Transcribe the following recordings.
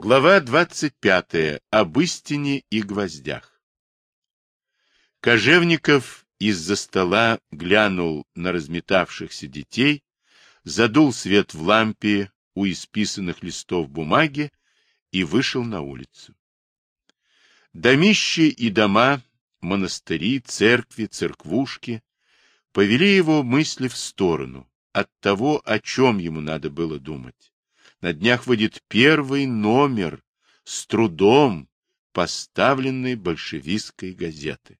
Глава 25. Об истине и гвоздях. Кожевников из-за стола глянул на разметавшихся детей, задул свет в лампе у исписанных листов бумаги и вышел на улицу. Домищи и дома, монастыри, церкви, церквушки повели его мысли в сторону от того, о чем ему надо было думать на днях выйдет первый номер с трудом поставленной большевистской газеты.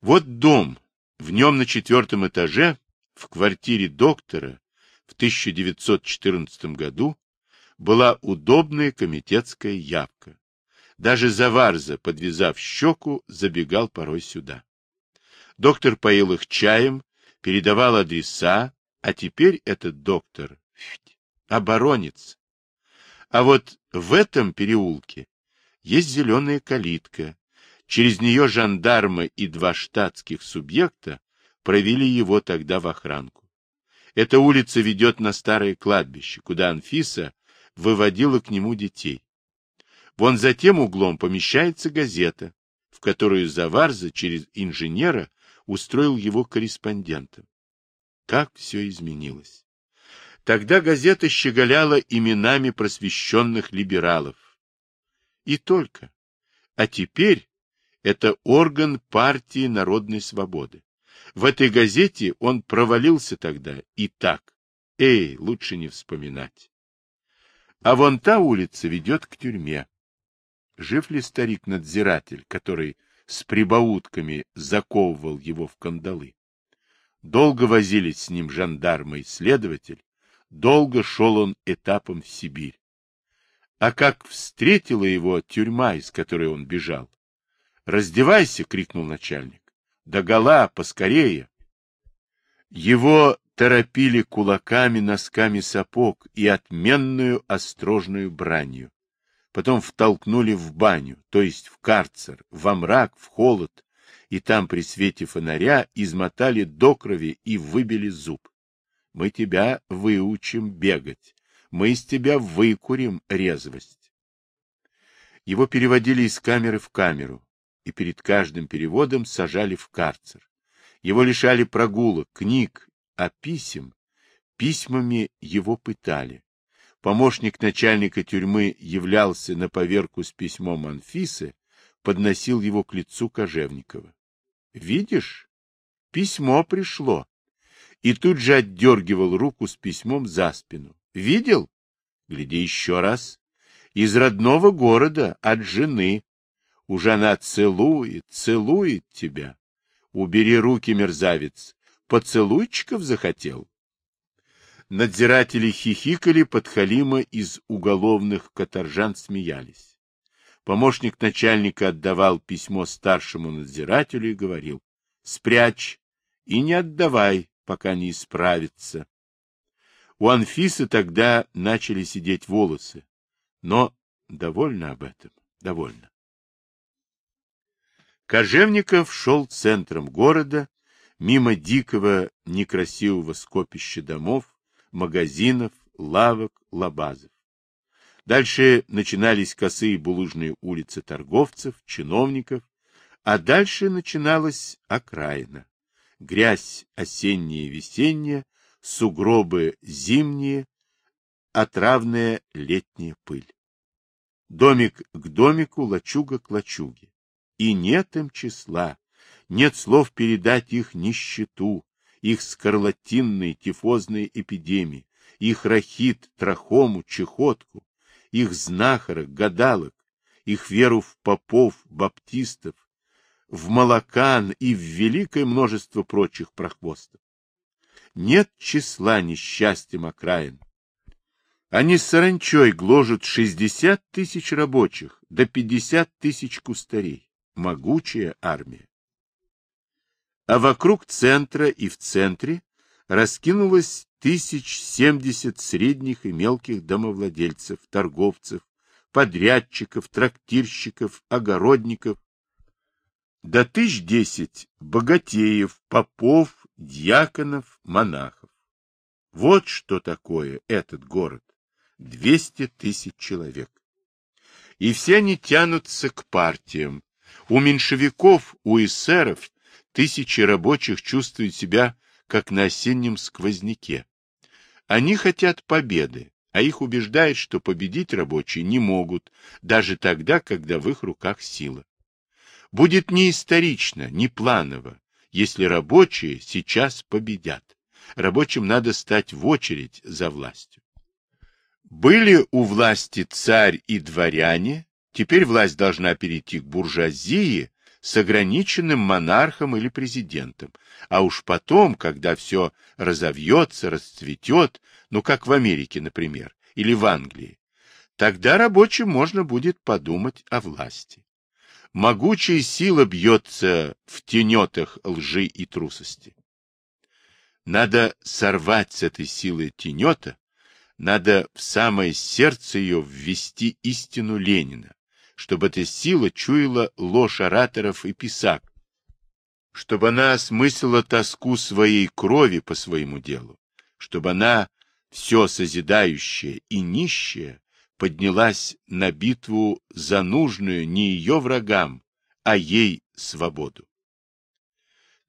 Вот дом, в нем на четвертом этаже, в квартире доктора, в 1914 году была удобная комитетская явка. Даже Заварза, подвязав щеку, забегал порой сюда. Доктор поил их чаем, передавал адреса, а теперь этот доктор оборонец. А вот в этом переулке есть зеленая калитка. Через нее жандармы и два штатских субъекта провели его тогда в охранку. Эта улица ведет на старое кладбище, куда Анфиса выводила к нему детей. Вон за тем углом помещается газета, в которую Заварза через инженера устроил его корреспондентом. Как все изменилось! Тогда газета щеголяла именами просвещенных либералов. И только. А теперь это орган партии народной свободы. В этой газете он провалился тогда и так. Эй, лучше не вспоминать. А вон та улица ведет к тюрьме. Жив ли старик-надзиратель, который с прибаутками заковывал его в кандалы? Долго возились с ним жандармы и следователь, Долго шел он этапом в Сибирь. А как встретила его тюрьма, из которой он бежал? «Раздевайся!» — крикнул начальник. «Догола, поскорее!» Его торопили кулаками, носками сапог и отменную острожную бранью. Потом втолкнули в баню, то есть в карцер, во мрак, в холод, и там при свете фонаря измотали до крови и выбили зуб. Мы тебя выучим бегать. Мы из тебя выкурим резвость. Его переводили из камеры в камеру, и перед каждым переводом сажали в карцер. Его лишали прогулок, книг, а писем, письмами его пытали. Помощник начальника тюрьмы являлся на поверку с письмом Анфисы, подносил его к лицу Кожевникова. — Видишь, письмо пришло и тут же отдергивал руку с письмом за спину. Видел? Гляди еще раз. Из родного города, от жены. Уже она целует, целует тебя. Убери руки, мерзавец. Поцелуйчиков захотел. Надзиратели хихикали, подхалима из уголовных каторжан смеялись. Помощник начальника отдавал письмо старшему надзирателю и говорил, спрячь и не отдавай, пока не исправится. У Анфисы тогда начали сидеть волосы, но довольно об этом, довольно. Кожевников шел центром города, мимо дикого некрасивого скопища домов, магазинов, лавок, лабазов. Дальше начинались косые булыжные улицы торговцев, чиновников, а дальше начиналась окраина грязь осенняя и весенняя, сугробы зимние, отравная летняя пыль. Домик к домику, лачуга к лачуге. И нет им числа, нет слов передать их нищету, их скарлатинные тифозные эпидемии, их рахит, трахому, чехотку, их знахарок, гадалок, их веру в попов, баптистов, в молокан и в великое множество прочих прохвостов. Нет числа несчастьем окраин. Они с саранчой гложут шестьдесят тысяч рабочих, до пятьдесят тысяч кустарей. Могучая армия. А вокруг центра и в центре раскинулось тысяч семьдесят средних и мелких домовладельцев, торговцев, подрядчиков, трактирщиков, огородников, до тысяч десять богатеев, попов, дьяконов, монахов. Вот что такое этот город, 200 тысяч человек. И все они тянутся к партиям. У меньшевиков, у эсеров тысячи рабочих чувствуют себя как на осеннем сквозняке. Они хотят победы, а их убеждает, что победить рабочие не могут, даже тогда, когда в их руках сила. Будет не исторично, не планово, если рабочие сейчас победят. Рабочим надо стать в очередь за властью. Были у власти царь и дворяне, теперь власть должна перейти к буржуазии с ограниченным монархом или президентом, а уж потом, когда все разовьется, расцветет, ну как в Америке, например, или в Англии, тогда рабочим можно будет подумать о власти. Могучая сила бьется в тенетах лжи и трусости. Надо сорвать с этой силы тенета, надо в самое сердце ее ввести истину Ленина, чтобы эта сила чуяла ложь ораторов и писак, чтобы она осмыслила тоску своей крови по своему делу, чтобы она, все созидающая и нищая, поднялась на битву за нужную не ее врагам, а ей свободу.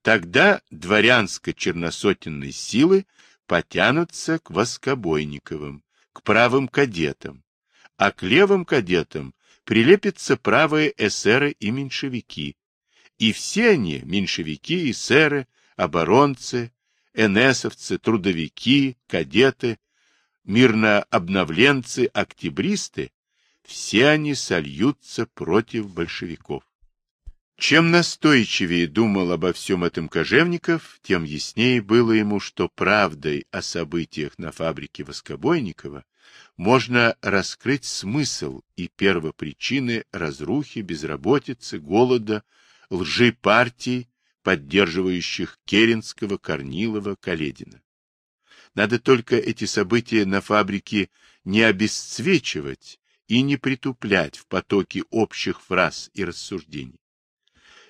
Тогда дворянско-черносотенные силы потянутся к воскобойниковым, к правым кадетам, а к левым кадетам прилепятся правые эсеры и меньшевики. И все они, меньшевики, эсеры, оборонцы, энесовцы, трудовики, кадеты, мирнообновленцы, октябристы, все они сольются против большевиков. Чем настойчивее думал обо всем этом Кожевников, тем яснее было ему, что правдой о событиях на фабрике Воскобойникова можно раскрыть смысл и первопричины разрухи, безработицы, голода, лжи партий, поддерживающих Керенского, Корнилова, Каледина. Надо только эти события на фабрике не обесцвечивать и не притуплять в потоке общих фраз и рассуждений.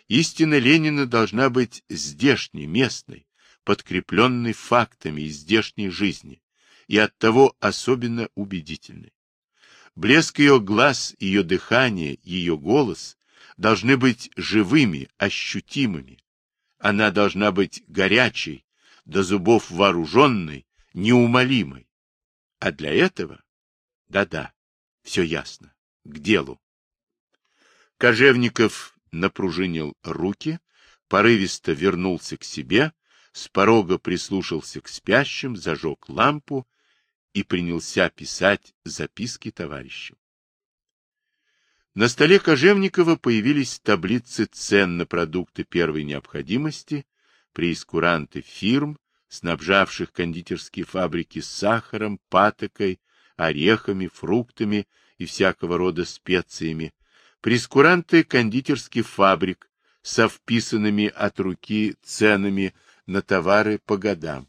Истина Ленина должна быть здешней, местной, подкрепленной фактами из здешней жизни, и оттого особенно убедительной. Блеск ее глаз, ее дыхание, ее голос должны быть живыми, ощутимыми. Она должна быть горячей, до зубов вооруженной, неумолимой. А для этого, да-да, все ясно, к делу. Кожевников напружинил руки, порывисто вернулся к себе, с порога прислушался к спящим, зажег лампу и принялся писать записки товарищам. На столе Кожевникова появились таблицы цен на продукты первой необходимости, преискуранты фирм, снабжавших кондитерские фабрики сахаром, патокой, орехами, фруктами и всякого рода специями, прескуранты кондитерских фабрик со вписанными от руки ценами на товары по годам.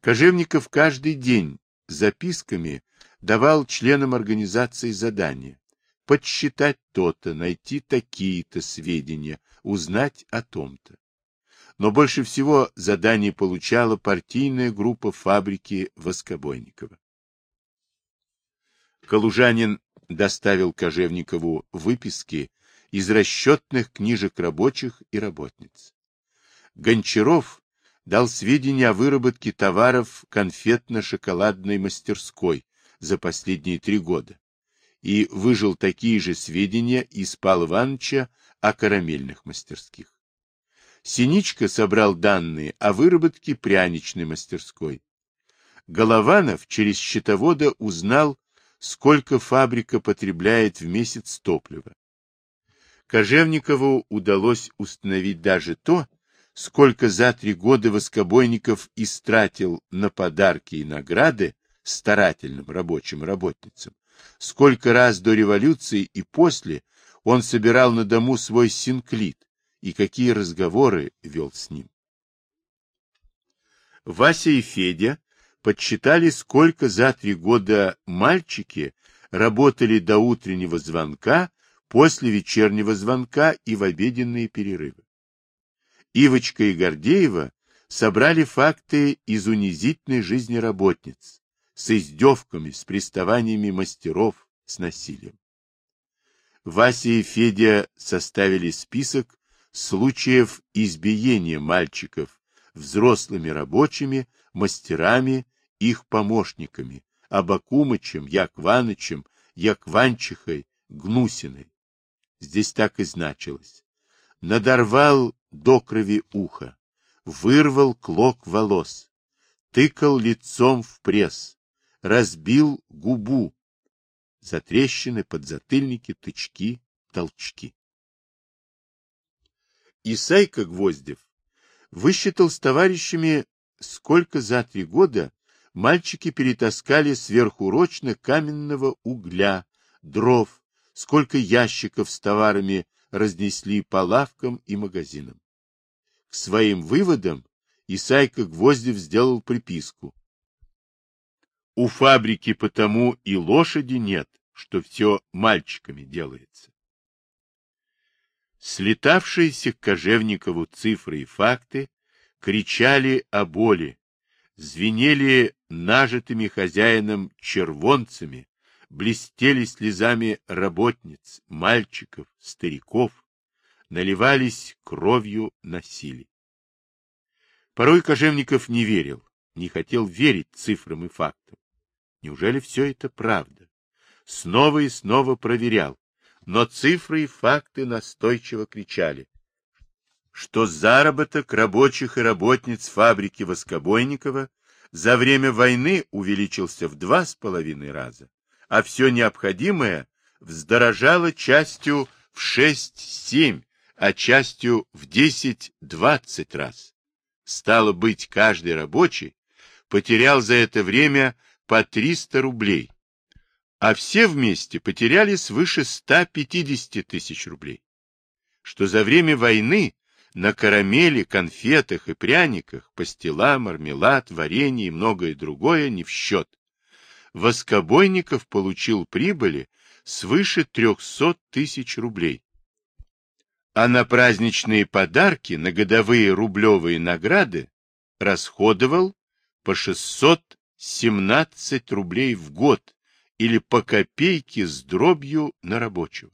Кожевников каждый день записками давал членам организации задания подсчитать то-то, найти такие-то сведения, узнать о том-то но больше всего задание получала партийная группа фабрики Воскобойникова. Калужанин доставил Кожевникову выписки из расчетных книжек рабочих и работниц. Гончаров дал сведения о выработке товаров конфетно-шоколадной мастерской за последние три года и выжил такие же сведения из Павла Ивановича о карамельных мастерских. Синичка собрал данные о выработке пряничной мастерской. Голованов через счетовода узнал, сколько фабрика потребляет в месяц топлива. Кожевникову удалось установить даже то, сколько за три года Воскобойников истратил на подарки и награды старательным рабочим работницам, сколько раз до революции и после он собирал на дому свой синклит, и какие разговоры вел с ним. Вася и Федя подсчитали, сколько за три года мальчики работали до утреннего звонка, после вечернего звонка и в обеденные перерывы. Ивочка и Гордеева собрали факты из унизительной жизни работниц, с издевками, с приставаниями мастеров, с насилием. Вася и Федя составили список случаев избиения мальчиков взрослыми рабочими, мастерами, их помощниками, Абакумычем, Якванычем, Якванчихой, Гнусиной. Здесь так и значилось. Надорвал до крови ухо, вырвал клок волос, тыкал лицом в пресс, разбил губу, затрещины, подзатыльники, тычки, толчки. Исайка Гвоздев высчитал с товарищами, сколько за три года мальчики перетаскали сверхурочно каменного угля, дров, сколько ящиков с товарами разнесли по лавкам и магазинам. К своим выводам Исайка Гвоздев сделал приписку. У фабрики потому и лошади нет, что все мальчиками делается. Слетавшиеся к Кожевникову цифры и факты кричали о боли, звенели нажитыми хозяином червонцами, блестели слезами работниц, мальчиков, стариков, наливались кровью насилия. Порой Кожевников не верил, не хотел верить цифрам и фактам. Неужели все это правда? Снова и снова проверял, но цифры и факты настойчиво кричали, что заработок рабочих и работниц фабрики Воскобойникова за время войны увеличился в два с половиной раза, а все необходимое вздорожало частью в шесть-семь, а частью в десять-двадцать раз. Стало быть, каждый рабочий потерял за это время по 300 рублей, а все вместе потеряли свыше 150 тысяч рублей. Что за время войны на карамели, конфетах и пряниках, пастила, мармелад, варенье и многое другое не в счет. Воскобойников получил прибыли свыше 300 тысяч рублей. А на праздничные подарки, на годовые рублевые награды расходовал по 600 17 рублей в год или по копейке с дробью на рабочего.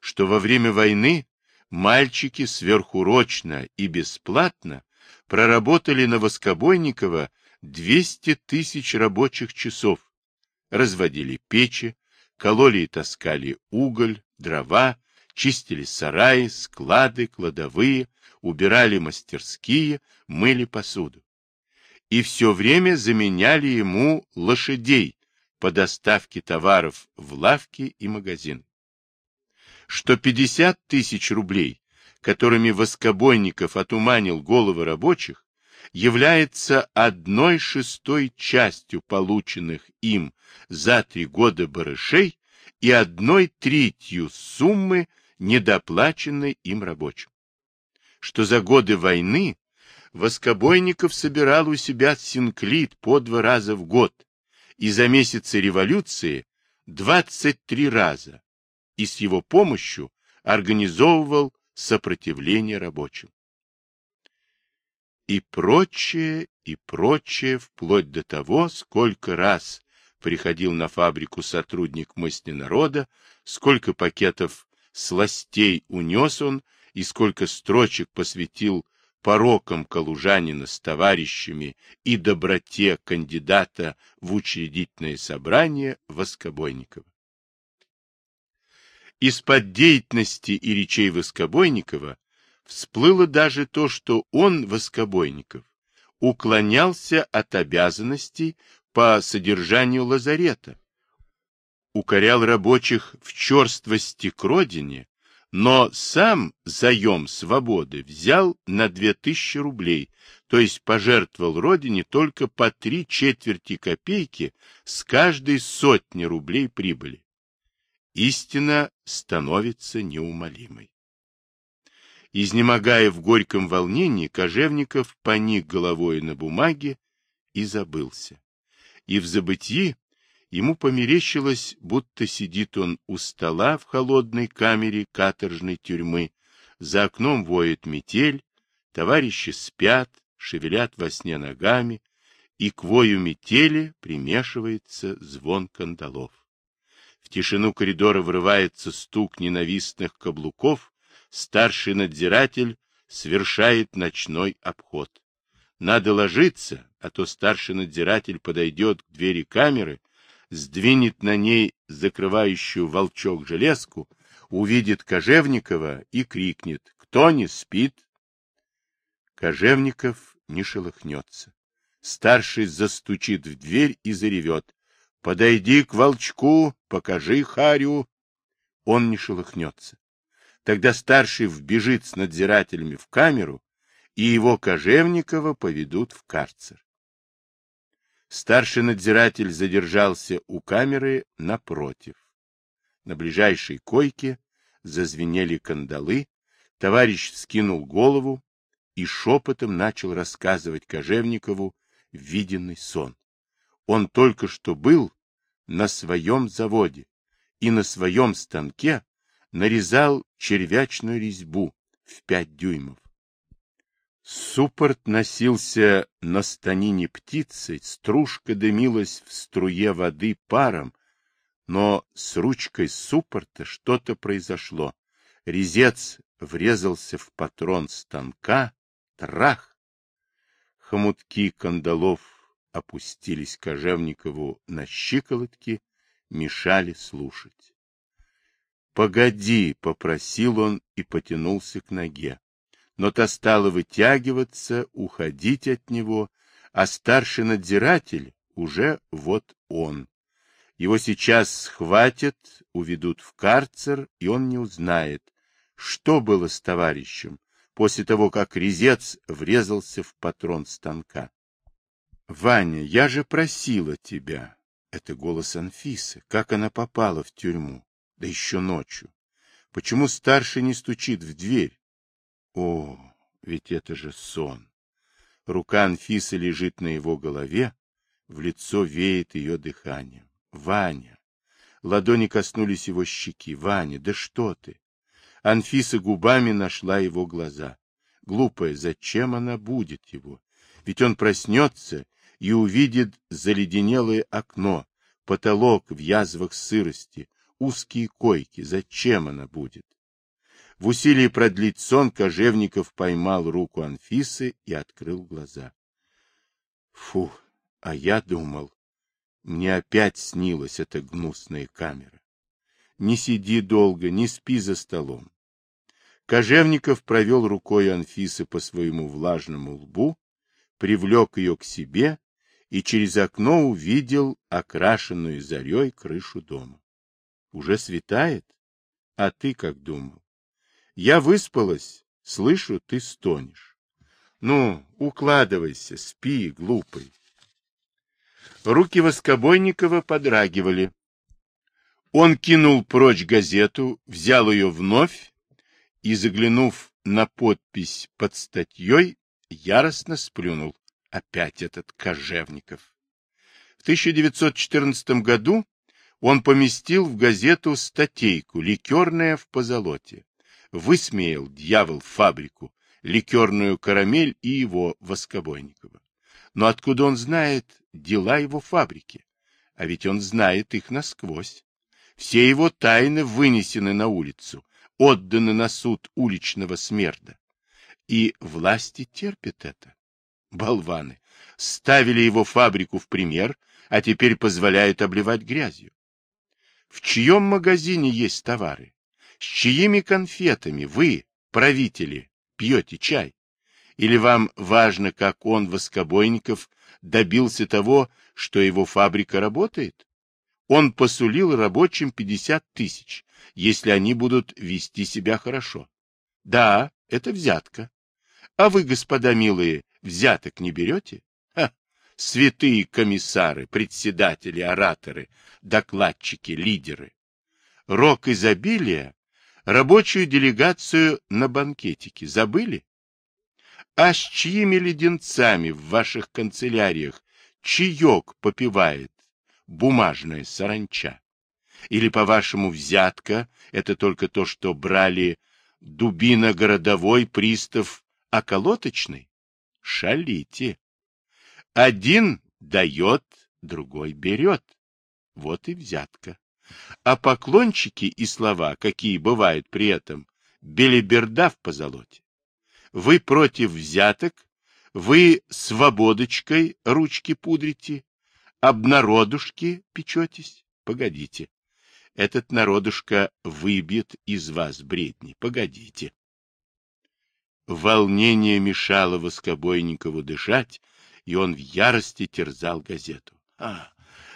Что во время войны мальчики сверхурочно и бесплатно проработали на Воскобойникова 200 тысяч рабочих часов, разводили печи, кололи и таскали уголь, дрова, чистили сараи, склады, кладовые, убирали мастерские, мыли посуду и все время заменяли ему лошадей по доставке товаров в лавки и магазин. Что 50 тысяч рублей, которыми Воскобойников отуманил головы рабочих, является одной шестой частью полученных им за три года барышей и одной третью суммы, недоплаченной им рабочим. Что за годы войны Воскобойников собирал у себя синклит по два раза в год, и за месяцы революции 23 раза, и с его помощью организовывал сопротивление рабочим. И прочее, и прочее, вплоть до того, сколько раз приходил на фабрику сотрудник мысли народа, сколько пакетов сластей унес он, и сколько строчек посвятил порокам калужанина с товарищами и доброте кандидата в учредительное собрание Воскобойникова. Из-под деятельности и речей Воскобойникова всплыло даже то, что он, Воскобойников, уклонялся от обязанностей по содержанию лазарета, укорял рабочих в черствости к родине но сам заем свободы взял на две тысячи рублей, то есть пожертвовал родине только по три четверти копейки с каждой сотни рублей прибыли. Истина становится неумолимой. Изнемогая в горьком волнении, Кожевников поник головой на бумаге и забылся. И в забытии Ему померещилось, будто сидит он у стола в холодной камере каторжной тюрьмы, за окном воет метель, товарищи спят, шевелят во сне ногами, и к вою метели примешивается звон кандалов. В тишину коридора врывается стук ненавистных каблуков, старший надзиратель совершает ночной обход. Надо ложиться, а то старший надзиратель подойдет к двери камеры, сдвинет на ней закрывающую волчок железку, увидит Кожевникова и крикнет «Кто не спит?» Кожевников не шелохнется. Старший застучит в дверь и заревет. «Подойди к волчку, покажи харю!» Он не шелохнется. Тогда старший вбежит с надзирателями в камеру, и его Кожевникова поведут в карцер. Старший надзиратель задержался у камеры напротив. На ближайшей койке зазвенели кандалы, товарищ вскинул голову и шепотом начал рассказывать Кожевникову виденный сон. Он только что был на своем заводе и на своем станке нарезал червячную резьбу в пять дюймов. Суппорт носился на станине птицей, стружка дымилась в струе воды паром, но с ручкой суппорта что-то произошло. Резец врезался в патрон станка, трах! Хомутки кандалов опустились Кожевникову на щиколотки, мешали слушать. «Погоди!» — попросил он и потянулся к ноге. Но та стала вытягиваться, уходить от него, а старший надзиратель уже вот он. Его сейчас схватят, уведут в карцер, и он не узнает, что было с товарищем после того, как резец врезался в патрон станка. — Ваня, я же просила тебя. Это голос Анфисы. Как она попала в тюрьму? да еще ночью. Почему старший не стучит в дверь? О, ведь это же сон. Рука Анфисы лежит на его голове, в лицо веет ее дыханием. Ваня. Ладони коснулись его щеки. Ваня, да что ты? Анфиса губами нашла его глаза. Глупая, зачем она будет его? Ведь он проснется и увидит заледенелое окно, потолок в язвах сырости, узкие койки. Зачем она будет? В усилии продлить сон Кожевников поймал руку Анфисы и открыл глаза. Фу, а я думал, мне опять снилась эта гнусная камера. Не сиди долго, не спи за столом. Кожевников провел рукой Анфисы по своему влажному лбу, привлек ее к себе и через окно увидел окрашенную зарей крышу дома. Уже светает? А ты как думал? Я выспалась, слышу, ты стонешь. Ну, укладывайся, спи, глупый. Руки Воскобойникова подрагивали. Он кинул прочь газету, взял ее вновь и, заглянув на подпись под статьей, яростно сплюнул. Опять этот Кожевников. В 1914 году он поместил в газету статейку «Ликерная в позолоте». Высмеял дьявол фабрику, ликерную карамель и его Воскобойникова. Но откуда он знает дела его фабрики? А ведь он знает их насквозь. Все его тайны вынесены на улицу, отданы на суд уличного смерда. И власти терпят это. Болваны ставили его фабрику в пример, а теперь позволяют обливать грязью. В чьем магазине есть товары? С чьими конфетами вы, правители, пьете чай? Или вам важно, как он, Воскобойников, добился того, что его фабрика работает? Он посулил рабочим 50 тысяч, если они будут вести себя хорошо. Да, это взятка. А вы, господа милые, взяток не берете? Ха! Святые комиссары, председатели, ораторы, докладчики, лидеры. Рок изобилия, рабочую делегацию на банкетике забыли? А с чьими леденцами в ваших канцеляриях чаек попивает бумажная саранча? Или, по-вашему, взятка — это только то, что брали дубина городовой, пристав околоточный? Шалите. Один дает, другой берет. Вот и взятка. А поклончики и слова, какие бывают при этом, белиберда в позолоте. Вы против взяток, вы свободочкой ручки пудрите, об народушке печетесь. Погодите. Этот народушка выбьет из вас бредни. Погодите. Волнение мешало Воскобойникову дышать, и он в ярости терзал газету. А,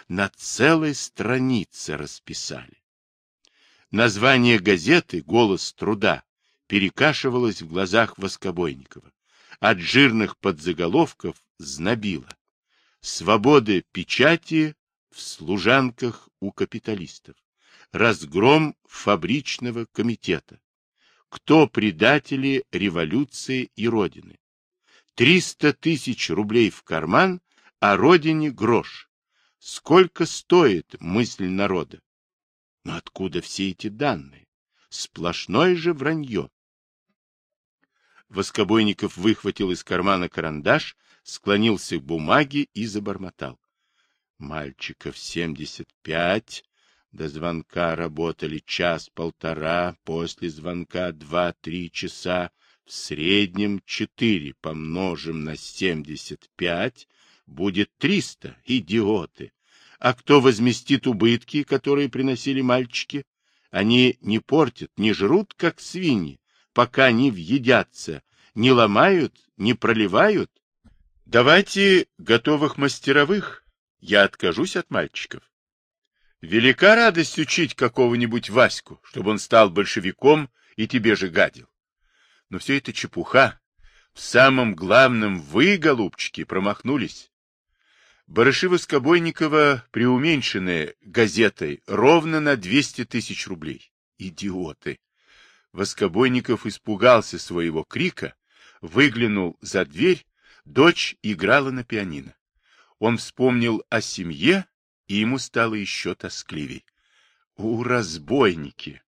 на целой странице расписали. Название газеты «Голос труда» перекашивалось в глазах Воскобойникова. От жирных подзаголовков знобило. Свобода печати в служанках у капиталистов. Разгром фабричного комитета. Кто предатели революции и Родины? Триста тысяч рублей в карман, а Родине грош. Сколько стоит мысль народа? Но откуда все эти данные? Сплошное же вранье. Воскобойников выхватил из кармана карандаш, склонился к бумаге и забормотал. Мальчиков семьдесят пять, до звонка работали час-полтора, после звонка два-три часа, в среднем четыре помножим на семьдесят пять, будет триста, идиоты. А кто возместит убытки, которые приносили мальчики? Они не портят, не жрут, как свиньи, пока не въедятся, не ломают, не проливают. Давайте готовых мастеровых, я откажусь от мальчиков. Велика радость учить какого-нибудь Ваську, чтобы он стал большевиком и тебе же гадил. Но все это чепуха. В самом главном вы, голубчики, промахнулись. Барыши Воскобойникова преуменьшенные газетой ровно на 200 тысяч рублей. Идиоты! Воскобойников испугался своего крика, выглянул за дверь, дочь играла на пианино. Он вспомнил о семье и ему стало еще тоскливей. У, разбойники!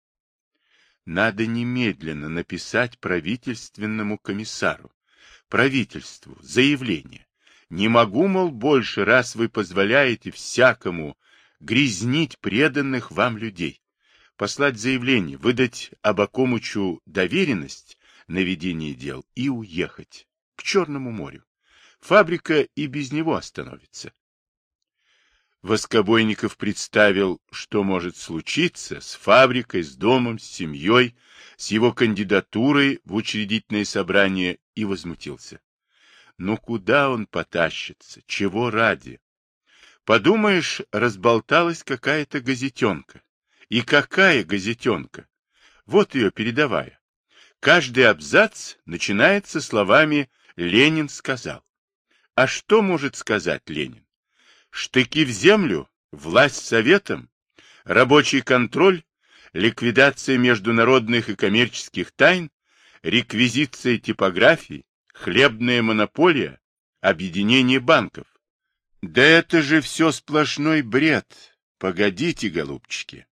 Надо немедленно написать правительственному комиссару, правительству, заявление. Не могу, мол, больше, раз вы позволяете всякому грязнить преданных вам людей. Послать заявление, выдать Абакомычу доверенность на ведение дел и уехать к Черному морю. Фабрика и без него остановится. Воскобойников представил, что может случиться с фабрикой, с домом, с семьей, с его кандидатурой в учредительное собрание и возмутился. Ну куда он потащится? Чего ради? Подумаешь, разболталась какая-то газетенка. И какая газетенка? Вот ее передовая. Каждый абзац начинается словами «Ленин сказал». А что может сказать Ленин? Штыки в землю, власть советом, рабочий контроль, ликвидация международных и коммерческих тайн, реквизиция типографий, хлебная монополия, объединение банков. Да это же все сплошной бред. Погодите, голубчики.